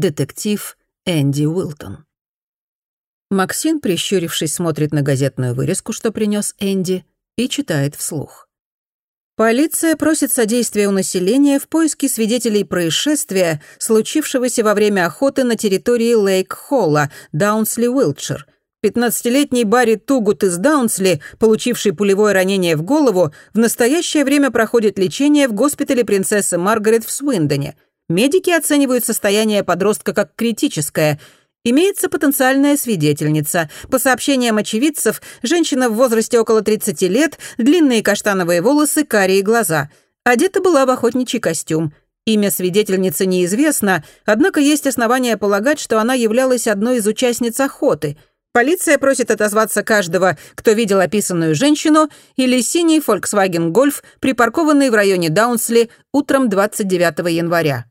детектив Энди Уилтон. Максин, прищурившись, смотрит на газетную вырезку, что принес Энди, и читает вслух. Полиция просит содействия у населения в поиске свидетелей происшествия, случившегося во время охоты на территории Лейк-Холла, Даунсли, Уилтшир. 15-летний Барри Тугут из Даунсли, получивший пулевое ранение в голову, в настоящее время проходит лечение в госпитале принцессы Маргарет в Свиндоне. Медики оценивают состояние подростка как критическое – Имеется потенциальная свидетельница. По сообщениям очевидцев, женщина в возрасте около 30 лет, длинные каштановые волосы, карие глаза. Одета была в охотничий костюм. Имя свидетельницы неизвестно, однако есть основания полагать, что она являлась одной из участниц охоты. Полиция просит отозваться каждого, кто видел описанную женщину, или синий Volkswagen Golf, припаркованный в районе Даунсли утром 29 января.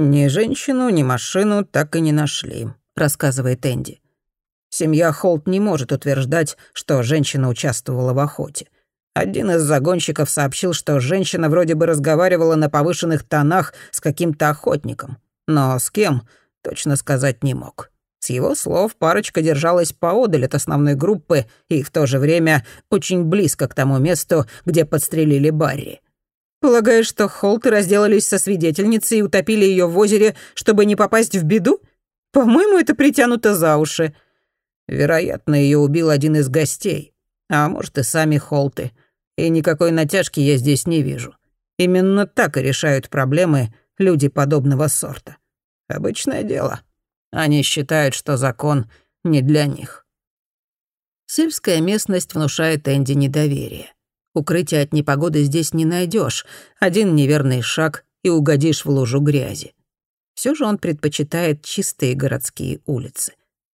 «Ни женщину, ни машину так и не нашли», — рассказывает Энди. Семья Холт не может утверждать, что женщина участвовала в охоте. Один из загонщиков сообщил, что женщина вроде бы разговаривала на повышенных тонах с каким-то охотником. Но с кем, точно сказать не мог. С его слов, парочка держалась поодаль от основной группы и в то же время очень близко к тому месту, где подстрелили Барри. Полагаешь, что Холты разделались со свидетельницей и утопили ее в озере, чтобы не попасть в беду? По-моему, это притянуто за уши. Вероятно, ее убил один из гостей, а может и сами Холты. И никакой натяжки я здесь не вижу. Именно так и решают проблемы люди подобного сорта. Обычное дело. Они считают, что закон не для них. Сельская местность внушает Энди недоверие. Укрытия от непогоды здесь не найдешь. Один неверный шаг — и угодишь в лужу грязи. Все же он предпочитает чистые городские улицы.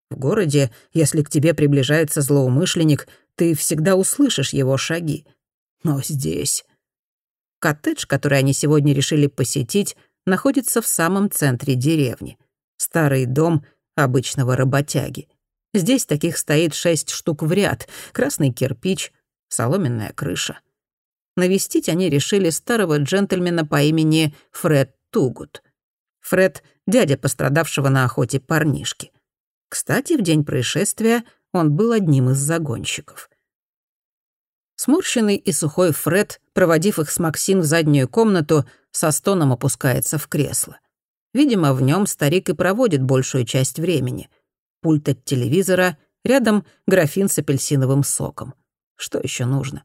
В городе, если к тебе приближается злоумышленник, ты всегда услышишь его шаги. Но здесь... Коттедж, который они сегодня решили посетить, находится в самом центре деревни. Старый дом обычного работяги. Здесь таких стоит шесть штук в ряд. Красный кирпич, соломенная крыша. Навестить они решили старого джентльмена по имени Фред Тугут. Фред — дядя пострадавшего на охоте парнишки. Кстати, в день происшествия он был одним из загонщиков. Сморщенный и сухой Фред, проводив их с Максин в заднюю комнату, со стоном опускается в кресло. Видимо, в нем старик и проводит большую часть времени. Пульт от телевизора, рядом графин с апельсиновым соком. Что еще нужно?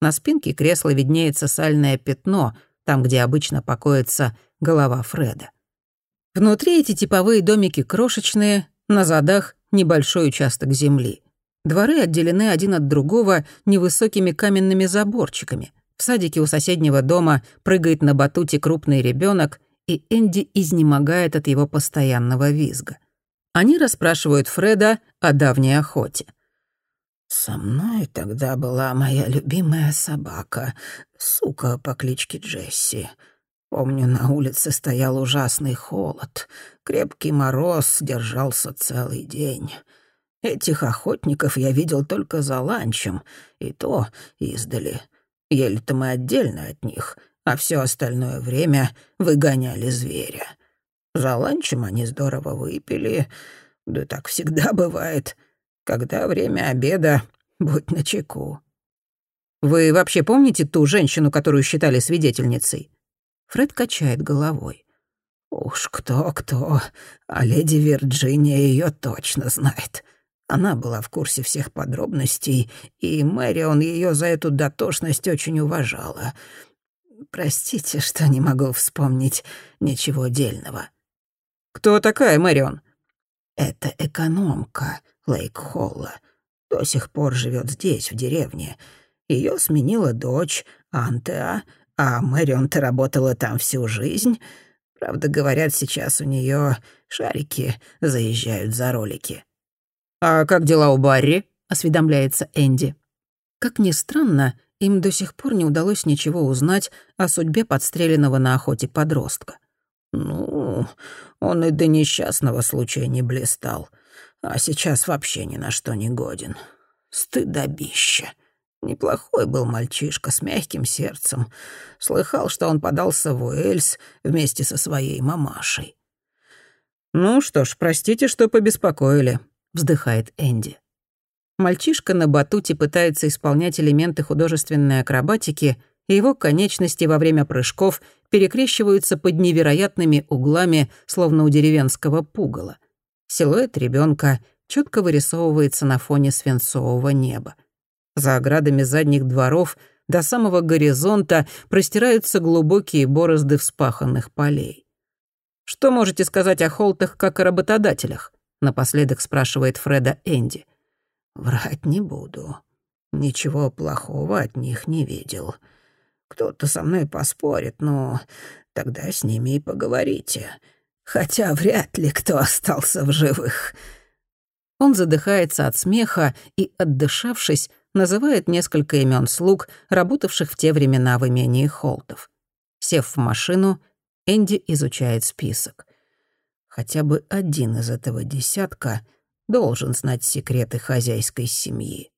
На спинке кресла виднеется сальное пятно, там, где обычно покоится голова Фреда. Внутри эти типовые домики крошечные, на задах небольшой участок земли. Дворы отделены один от другого невысокими каменными заборчиками. В садике у соседнего дома прыгает на батуте крупный ребенок, и Энди изнемогает от его постоянного визга. Они расспрашивают Фреда о давней охоте. «Со мной тогда была моя любимая собака, сука по кличке Джесси. Помню, на улице стоял ужасный холод, крепкий мороз держался целый день. Этих охотников я видел только за ланчем, и то издали. Ели-то мы отдельно от них, а все остальное время выгоняли зверя. За ланчем они здорово выпили, да так всегда бывает — когда время обеда, будь начеку. Вы вообще помните ту женщину, которую считали свидетельницей? Фред качает головой. Уж кто-кто, а леди Вирджиния ее точно знает. Она была в курсе всех подробностей, и Мэрион ее за эту дотошность очень уважала. Простите, что не могу вспомнить ничего дельного. Кто такая Мэрион? Это экономка, Лейк-Холла. До сих пор живет здесь, в деревне. Ее сменила дочь, Антеа, а Мэрион-то работала там всю жизнь. Правда, говорят, сейчас у нее шарики заезжают за ролики. «А как дела у Барри?» — осведомляется Энди. Как ни странно, им до сих пор не удалось ничего узнать о судьбе подстреленного на охоте подростка. «Ну, он и до несчастного случая не блистал а сейчас вообще ни на что не годен. Стыдобище. Неплохой был мальчишка с мягким сердцем. Слыхал, что он подался в Уэльс вместе со своей мамашей. «Ну что ж, простите, что побеспокоили», — вздыхает Энди. Мальчишка на батуте пытается исполнять элементы художественной акробатики, и его конечности во время прыжков перекрещиваются под невероятными углами, словно у деревенского пугала. Силуэт ребенка четко вырисовывается на фоне свинцового неба. За оградами задних дворов до самого горизонта простираются глубокие борозды вспаханных полей. «Что можете сказать о Холтах как о работодателях?» — напоследок спрашивает Фреда Энди. «Врать не буду. Ничего плохого от них не видел. Кто-то со мной поспорит, но тогда с ними и поговорите. Хотя вряд ли кто остался в живых». Он задыхается от смеха и, отдышавшись, называет несколько имен слуг, работавших в те времена в имении Холтов. Сев в машину, Энди изучает список. Хотя бы один из этого десятка должен знать секреты хозяйской семьи.